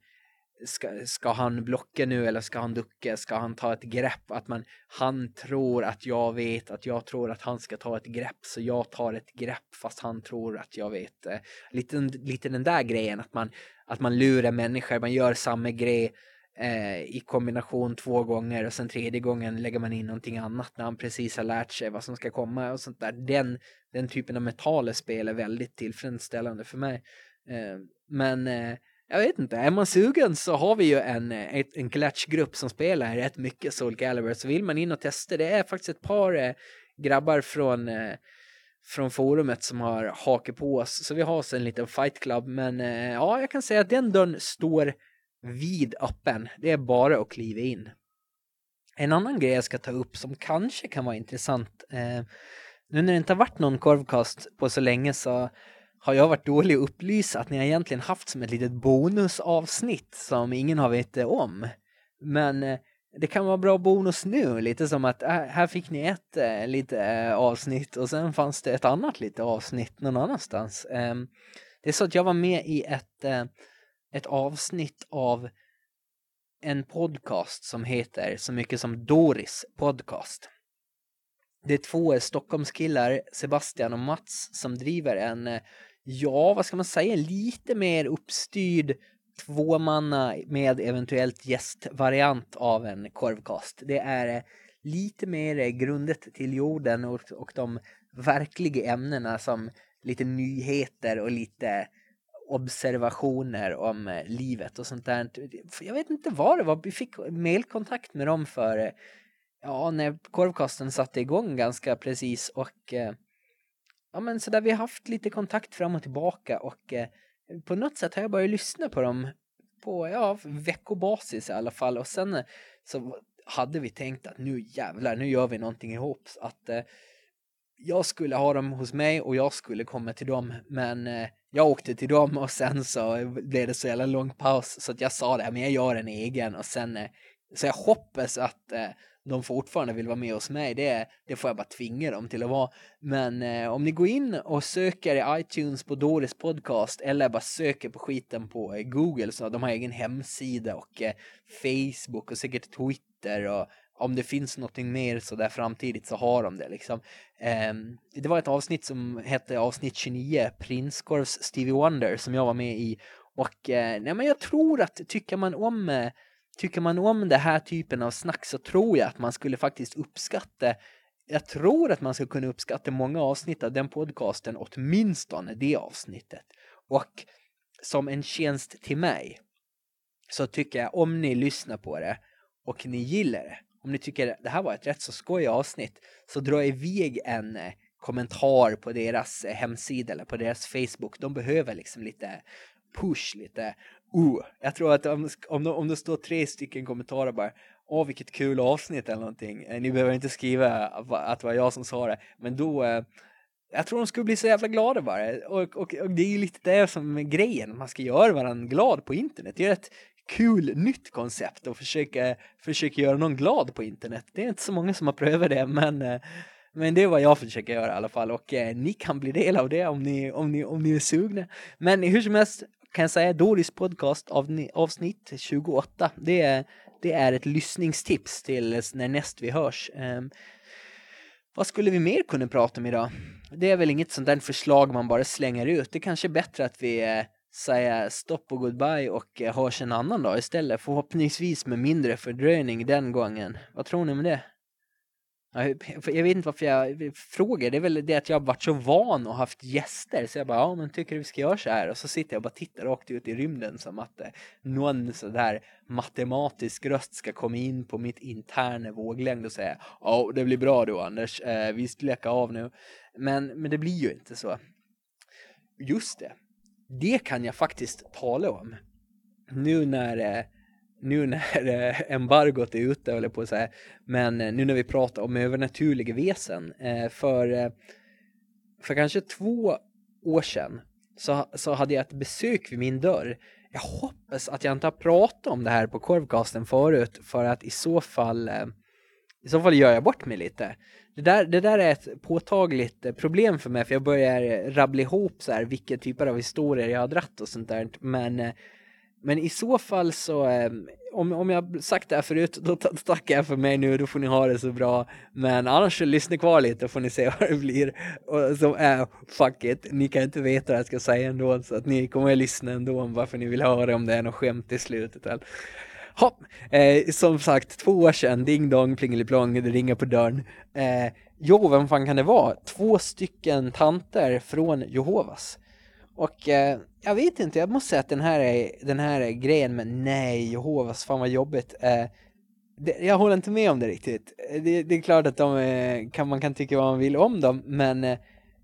ska, ska han blocka nu eller ska han ducka? Ska han ta ett grepp? Att man, han tror att jag vet att jag tror att han ska ta ett grepp så jag tar ett grepp fast han tror att jag vet. Lite, lite den där grejen att man, att man lurar människor, man gör samma grej eh, i kombination två gånger och sen tredje gången lägger man in någonting annat när han precis har lärt sig vad som ska komma och sånt där. Den, den typen av metallspel är väldigt tillfredsställande för mig. Eh, men eh, jag vet inte, är man sugen så har vi ju en, eh, en klatschgrupp som spelar rätt mycket Soul Calibur så vill man in och testa, det är faktiskt ett par eh, grabbar från eh, från forumet som har hakat på oss. Så vi har oss en liten fight club. Men eh, ja, jag kan säga att den dörren står vid appen. Det är bara att kliva in. En annan grej jag ska ta upp som kanske kan vara intressant. Eh, nu när det inte har varit någon korvkast på så länge så har jag varit dålig att upplysa att ni har egentligen haft som ett litet bonusavsnitt som ingen har vetat eh, om. Men eh, det kan vara bra bonus nu, lite som att äh, här fick ni ett äh, lite äh, avsnitt och sen fanns det ett annat lite avsnitt någon annanstans. Ehm, det är så att jag var med i ett ett avsnitt av en podcast som heter så mycket som Doris podcast. Det är två Stockholmskillar, Sebastian och Mats, som driver en, eh, ja vad ska man säga, lite mer uppstyrd tvåmanna med eventuellt gästvariant av en korvkast. Det är eh, lite mer eh, grundet till jorden och, och de verkliga ämnena som lite nyheter och lite observationer om eh, livet och sånt där. Jag vet inte vad det var, vi fick mailkontakt med dem för eh, ja, när korvkasten satte igång ganska precis och eh, ja men så där vi har haft lite kontakt fram och tillbaka och på något sätt har jag börjat lyssna på dem på ja, veckobasis i alla fall. Och sen så hade vi tänkt att nu jävlar, nu gör vi någonting ihop. Så att eh, jag skulle ha dem hos mig och jag skulle komma till dem men eh, jag åkte till dem och sen så blev det så jävla lång paus så att jag sa det men jag gör en egen och sen eh, så jag hoppas att eh, de fortfarande vill vara med hos mig, det, det får jag bara tvinga dem till att vara. Men eh, om ni går in och söker i iTunes på Doris podcast eller bara söker på skiten på eh, Google så de har egen hemsida och eh, Facebook och säkert Twitter och om det finns någonting mer så där framtidigt så har de det liksom. Ehm, det var ett avsnitt som hette avsnitt 29, Prinskorvs Stevie Wonder som jag var med i och eh, nej men jag tror att tycker man om eh, tycker man om den här typen av snack så tror jag att man skulle faktiskt uppskatta jag tror att man skulle kunna uppskatta många avsnitt av den podcasten, åtminstone det avsnittet. Och som en tjänst till mig så tycker jag om ni lyssnar på det och ni gillar det, om ni tycker det här var ett rätt så skoj avsnitt, så dra iväg en eh, kommentar på deras eh, hemsida eller på deras Facebook. De behöver liksom lite push, lite oh jag tror att om, om, det, om det står tre stycken kommentarer bara Åh vilket kul avsnitt eller någonting. Eh, ni behöver inte skriva att det var jag som sa det. Men då, jag tror de skulle bli så jävla glada bara. Och, och, och det är ju lite det som är grejen. Man ska göra varandra glad på internet. Det är ett kul nytt koncept och försöka, försöka göra någon glad på internet. Det är inte så många som har prövat det men eh, men det är vad jag försöker göra i alla fall och eh, ni kan bli del av det om ni, om, ni, om ni är sugna. Men hur som helst, kan jag säga Doris podcast av, avsnitt 28. Det är, det är ett lyssningstips till när näst vi hörs. Um, vad skulle vi mer kunna prata om idag? Det är väl inget sånt där förslag man bara slänger ut. Det kanske är bättre att vi eh, säga stopp och goodbye och eh, hörs en annan dag istället. Förhoppningsvis med mindre fördröjning den gången. Vad tror ni om det? Jag vet inte varför jag frågar, det är väl det att jag har varit så van och haft gäster så jag bara, ja men tycker du vi ska göra så här? Och så sitter jag och bara tittar rakt ut i rymden som att eh, någon sådär matematisk röst ska komma in på mitt interna våglängd och säga, ja det blir bra då Anders, eh, vi vi leka av nu. Men, men det blir ju inte så. Just det, det kan jag faktiskt tala om. Nu när eh, nu när eh, embargot är ute, eller på att säga, men eh, nu när vi pratar om övernaturliga väsen, för, för kanske två år sedan så, så hade jag ett besök vid min dörr. Jag hoppas att jag inte har pratat om det här på korvkasten förut, för att i så fall, i så fall gör jag bort mig lite. Det där, det där är ett påtagligt eh, problem för mig, för jag börjar eh, rabbla ihop så här, vilka typer av historier jag har dratt och sånt där, men eh, men i så fall så, ehm, om, om jag sagt det här förut, då tackar jag för mig nu, då får ni ha det så bra. Men annars så lyssna kvar lite, får ni se vad det blir. Och som är, fuck it, ni kan inte veta vad jag ska säga ändå, så att ni kommer att lyssna ändå om varför ni vill höra om det är något skämt i slutet. Eller. Ha, eh, som sagt, två år sedan, ding dong, plingeliplong, det ringer på dörren. Eh, jo, vem fan kan det vara? Två stycken tanter från Jehovas. Och eh, jag vet inte, jag måste säga att den här, är, den här grejen med nej, Jehovas, fan vad jobbigt. Eh, det, jag håller inte med om det riktigt. Eh, det, det är klart att de eh, kan, man kan tycka vad man vill om dem, men eh,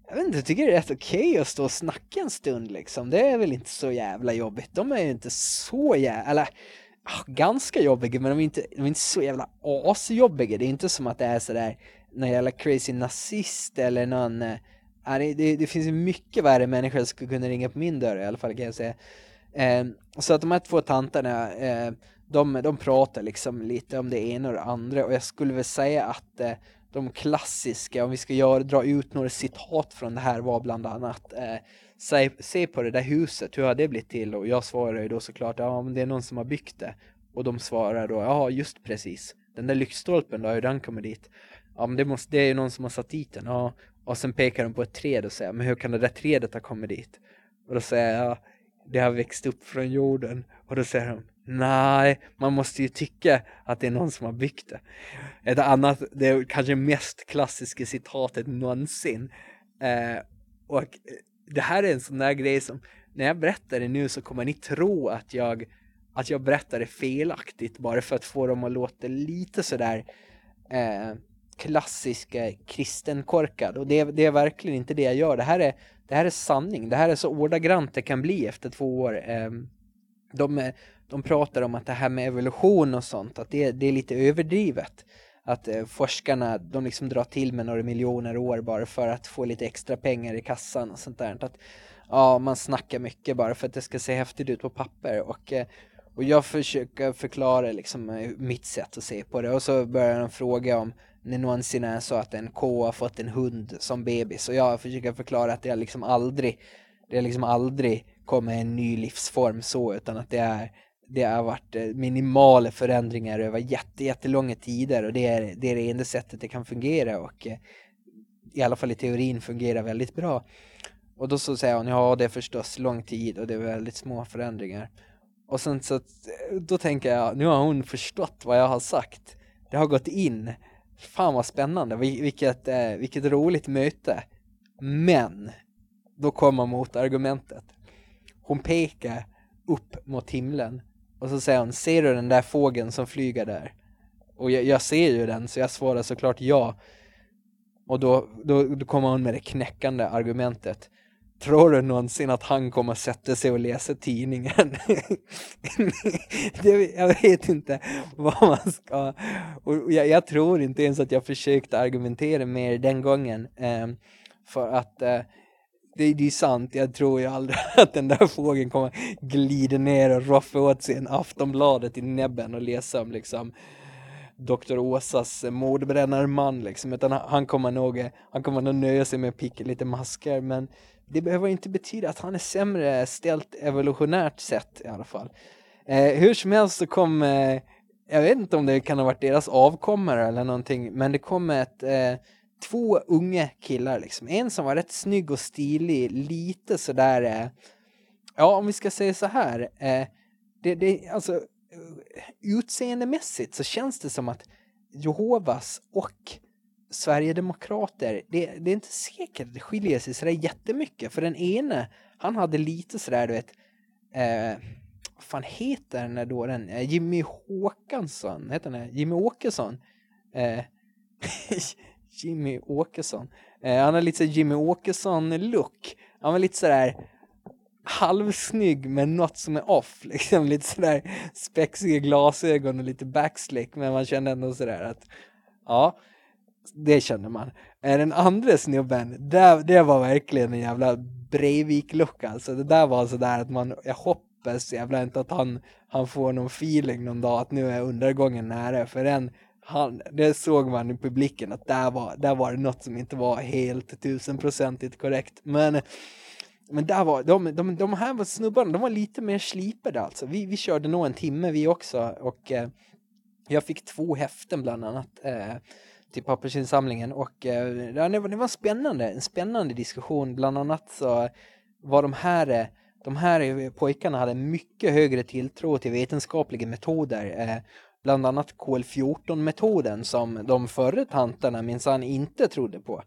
jag vet inte, jag tycker det är rätt okej okay att stå och snacka en stund liksom. Det är väl inte så jävla jobbigt. De är ju inte så jävla, eller Ah, ganska jobbiga, men de är inte, de är inte så jävla asjobbiga. Det är inte som att det är sådär någon jävla crazy nazist eller någon eh, ah, det, det, det finns mycket värre människor som skulle kunna ringa på min dörr i alla fall kan jag säga. Eh, så att de här två tanterna, eh, de, de pratar liksom lite om det ena och det andra och jag skulle väl säga att eh, de klassiska, om vi ska göra, dra ut några citat från det här var bland annat eh, se, se på det där huset, hur har det blivit till? Och jag svarar ju då såklart, ja men det är någon som har byggt det. Och de svarar då, ja just precis. Den där lyktstolpen då, hur den kommer dit? Ja men det, måste, det är ju någon som har satt dit den. Ja. Och sen pekar de på ett träd och säger, men hur kan det där trädet ha kommit dit? Och då säger jag, det har växt upp från jorden. Och då säger de, nej, man måste ju tycka att det är någon som har byggt det. Ett annat, det är kanske mest klassiska citatet någonsin. Eh, och det här är en sån där grej som, när jag berättar det nu så kommer ni tro att jag, att jag berättar det felaktigt bara för att få dem att låta lite sådär eh, klassiska kristenkorkad. Och det, det är verkligen inte det jag gör. Det här är, det här är sanning. Det här är så ordagrant det kan bli efter två år. Eh, de, de pratar om att det här med evolution och sånt, att det, det är lite överdrivet. Att eh, forskarna, de liksom drar till med några miljoner år bara för att få lite extra pengar i kassan och sånt där. Att, ja, man snackar mycket bara för att det ska se häftigt ut på papper. Och, eh, och jag försöker förklara liksom eh, mitt sätt att se på det. Och så börjar de fråga om det någonsin är så att en ko har fått en hund som bebis. Och jag försöker förklara att det är liksom aldrig, det är liksom aldrig kommer en ny livsform så, utan att det är det har varit eh, minimala förändringar över jätte, jättelånga tider och det är, det är det enda sättet det kan fungera och eh, i alla fall i teorin fungerar väldigt bra. Och då så säger hon, ja det är förstås lång tid och det är väldigt små förändringar. Och sen så, eh, då tänker jag, nu har hon förstått vad jag har sagt. Det har gått in. Fan vad spännande, vilket, eh, vilket roligt möte. Men, då kommer motargumentet. Hon pekar upp mot himlen och så säger hon, ser du den där fågeln som flyger där? Och jag, jag ser ju den, så jag svarar såklart ja. Och då, då, då kommer hon med det knäckande argumentet. Tror du någonsin att han kommer sätta sig och läsa tidningen? det, jag vet inte vad man ska... Och jag, jag, tror inte ens att jag försökte argumentera mer den gången. Eh, för att eh, det, det är sant, jag tror ju aldrig att den där fågeln kommer glida ner och roffa åt sig en Aftonbladet i näbben och läsa om liksom Dr. Åsas mordbrännarman liksom, utan han kommer nog, han kommer nog nöja sig med att picka lite masker, men det behöver inte betyda att han är sämre ställt evolutionärt sett i alla fall. Eh, hur som helst så kom, eh, jag vet inte om det kan ha varit deras avkommare eller någonting, men det kom ett eh, två unga killar liksom. En som var rätt snygg och stilig, lite sådär, eh, ja om vi ska säga så här, eh, det, det, alltså eh, utseendemässigt så känns det som att Jehovas och Sverigedemokrater, det, det är inte säkert att det skiljer sig sådär jättemycket, för den ene, han hade lite sådär, du vet, eh, vad fan heter den där då, den, eh, Jimmy Håkansson, heter den Jimmy Åkesson, eh, Jimmy Åkesson. Eh, han har lite såhär Jimmy Åkesson-look. Han var lite sådär halvsnygg men något som är off. Liksom lite sådär spexiga glasögon och lite backslick. Men man kände ändå sådär att ja, det kände man. Eh, den andra snubben, det, det var verkligen en jävla Breivik-look alltså. Det där var sådär att man, jag hoppas jävla inte att han, han får någon feeling någon dag att nu är undergången nära. För den han, det såg man i publiken att där var, där var det något som inte var helt tusenprocentigt korrekt. Men, men där var, de, de, de här snubbarna, de var lite mer slipade alltså. Vi, vi körde nog en timme vi också och eh, jag fick två häften bland annat eh, till pappersinsamlingen och eh, det, var, det var spännande, en spännande diskussion. Bland annat så var de här eh, de här pojkarna hade mycket högre tilltro till vetenskapliga metoder eh, bland annat kol-14-metoden som de förre tanterna minsann inte trodde på.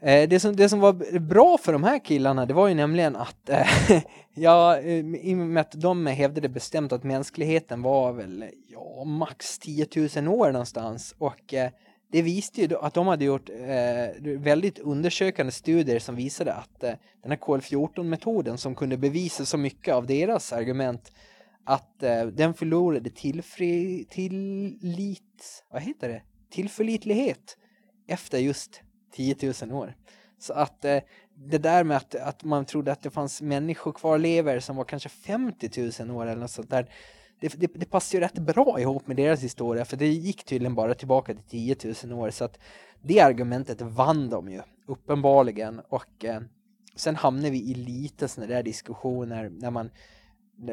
Eh, det som, det som var bra för de här killarna det var ju nämligen att eh, ja, eh, i och med att de hävdade bestämt att mänskligheten var väl ja, max 10 000 år någonstans och det visste ju att de hade gjort eh, väldigt undersökande studier som visade att eh, den här kol-14-metoden som kunde bevisa så mycket av deras argument att eh, den förlorade tillfri, tillit, vad heter det? tillförlitlighet efter just 10 000 år. Så att eh, det där med att, att man trodde att det fanns människor kvarlever som var kanske 50 000 år eller något sånt där. Det, det, det passar ju rätt bra ihop med deras historia för det gick tydligen bara tillbaka till 10 000 år så att det argumentet vann de ju uppenbarligen och eh, sen hamnar vi i lite sådana där diskussioner när man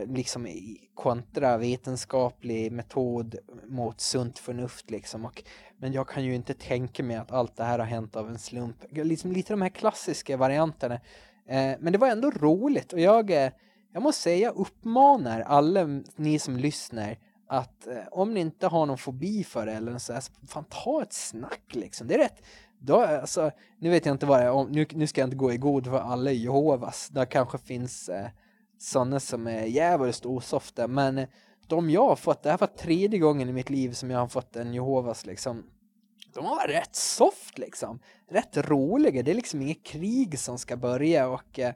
liksom kontra vetenskaplig metod mot sunt förnuft liksom. Och, men jag kan ju inte tänka mig att allt det här har hänt av en slump. Liksom lite de här klassiska varianterna. Eh, men det var ändå roligt och jag, eh, jag måste säga, jag uppmanar alla ni som lyssnar att eh, om ni inte har någon fobi för det eller så här, fan ta ett snack liksom. Det är rätt. Då, alltså, nu vet jag inte vad det är, nu, nu ska jag inte gå i god för alla Jehovas. Det kanske finns eh, sådana som är jävligt osofta, men de jag har fått, det här var tredje gången i mitt liv som jag har fått en Jehovas liksom, de var rätt soft liksom, rätt roliga, det är liksom inget krig som ska börja och eh,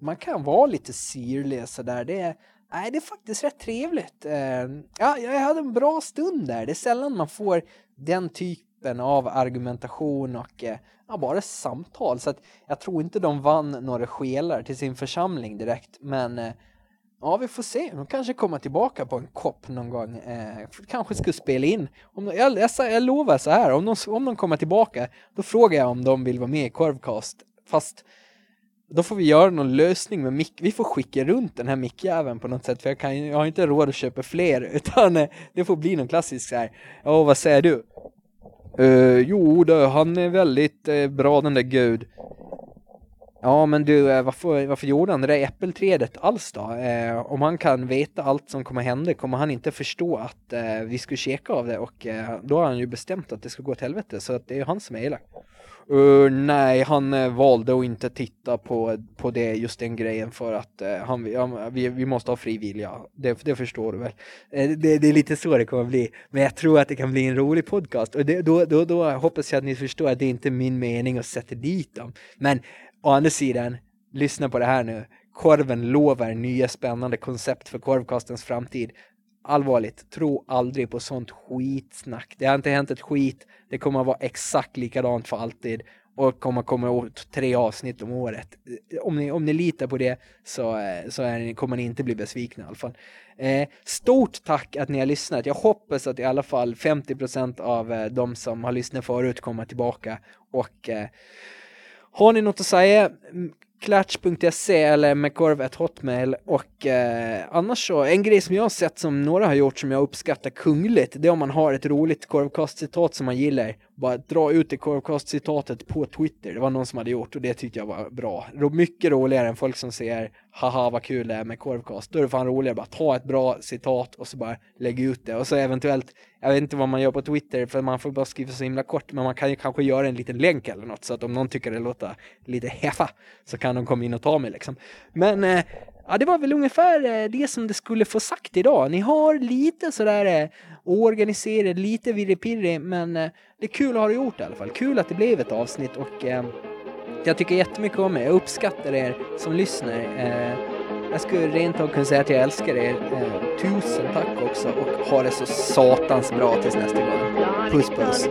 man kan vara lite syrlig sådär, det är, nej, det är faktiskt rätt trevligt. Eh, ja, jag hade en bra stund där, det är sällan man får den typ öppen av argumentation och eh, ja, bara samtal. Så att jag tror inte de vann några skelar till sin församling direkt. Men eh, ja, vi får se. De kanske kommer tillbaka på en kopp någon gång. Eh, kanske skulle spela in. Om de, jag, jag, jag lovar så här, om de, om de kommer tillbaka, då frågar jag om de vill vara med i Korvcast. Fast då får vi göra någon lösning med mick. Vi får skicka runt den här mickjäveln på något sätt. För jag, kan, jag har inte råd att köpa fler. Utan eh, det får bli någon klassisk så här. Ja, vad säger du? Uh, jo, då, han är väldigt uh, bra den där Gud. Ja, men du, uh, varför, varför gjorde han det där äppelträdet alls då? Uh, om han kan veta allt som kommer hända kommer han inte förstå att vi skulle käka av det och då har han ju bestämt att det ska gå åt helvete så att det är han som är elak. Uh, nej, han uh, valde att inte titta på, på det, just den grejen för att uh, han, ja, vi, vi måste ha fri vilja. Det, det förstår du väl. Eh, det, det, är lite så det kommer att bli. Men jag tror att det kan bli en rolig podcast. Och det, då, då, då hoppas jag att ni förstår att det inte är min mening att sätta dit dem. Men å andra sidan, lyssna på det här nu. Korven lovar nya spännande koncept för korvkastens framtid allvarligt, tro aldrig på sånt skitsnack. Det har inte hänt ett skit. Det kommer att vara exakt likadant för alltid och kommer komma åt tre avsnitt om året. Om ni, om ni litar på det så, eh, så är, kommer ni inte bli besvikna i alla fall. Eh, stort tack att ni har lyssnat. Jag hoppas att i alla fall 50% av eh, de som har lyssnat förut kommer tillbaka och eh, har ni något att säga Klatch.se eller mccorv.hotmail och eh, annars så, en grej som jag har sett som några har gjort som jag uppskattar kungligt, det är om man har ett roligt korvkastcitat som man gillar bara dra ut det korvkast-citatet på Twitter. Det var någon som hade gjort och det tyckte jag var bra. Mycket roligare än folk som säger haha vad kul det är med korvkast. Då är det fan roligare bara ta ett bra citat och så bara lägga ut det. Och så eventuellt, jag vet inte vad man gör på Twitter för man får bara skriva så himla kort men man kan ju kanske göra en liten länk eller något så att om någon tycker det låter lite heffa så kan de komma in och ta mig liksom. Men eh, Ja, det var väl ungefär eh, det som det skulle få sagt idag. Ni har lite sådär eh, oorganiserat, lite virrepirri, men eh, det är kul att ha det gjort i alla fall. Kul att det blev ett avsnitt och jag tycker jättemycket om er. Jag uppskattar er som lyssnar. Jag skulle rent av kunna säga att jag älskar er. Tusen tack också och ha det så satans bra tills nästa gång. Puss puss.